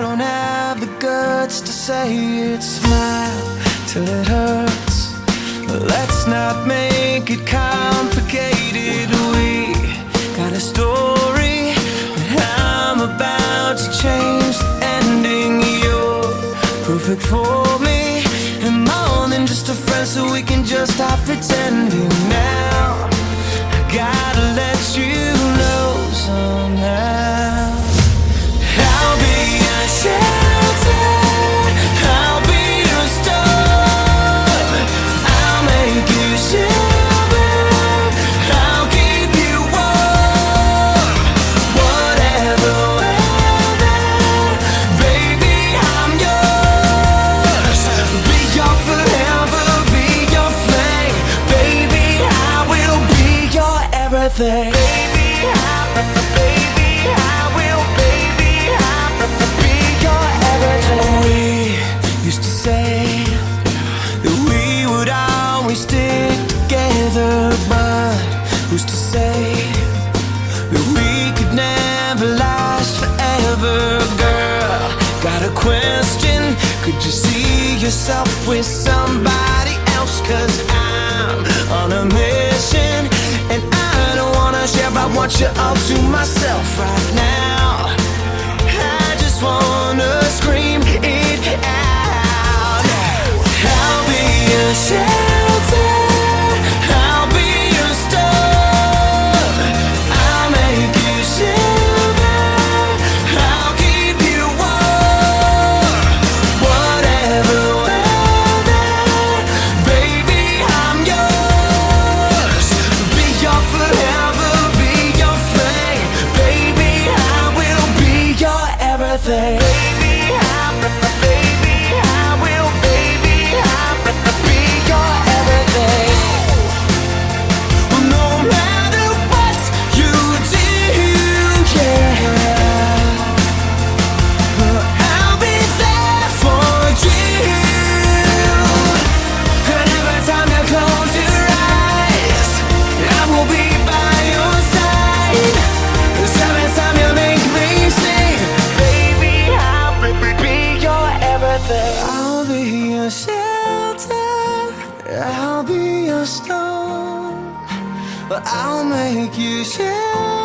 don't have the guts to say it. Smile till it hurts. But let's not make it complicated. We got a story that I'm about to change the ending. You're perfect for me, and more than just a friend, so we can just stop pretending now. I gotta let you know everything. Baby, I, baby, I will, baby, I be your everything. We used to say that we would always stick together, but who's to say that we could never last forever, girl? Got a question? Could you see yourself with somebody else? Cause I'm want you all to myself right now. But I'll make you shiver.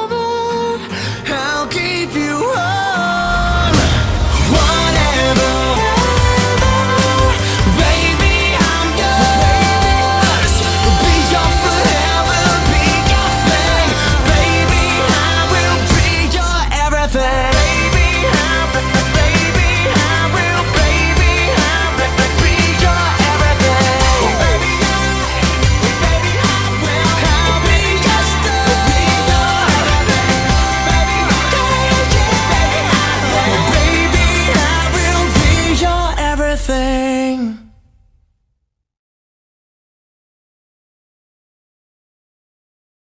thing.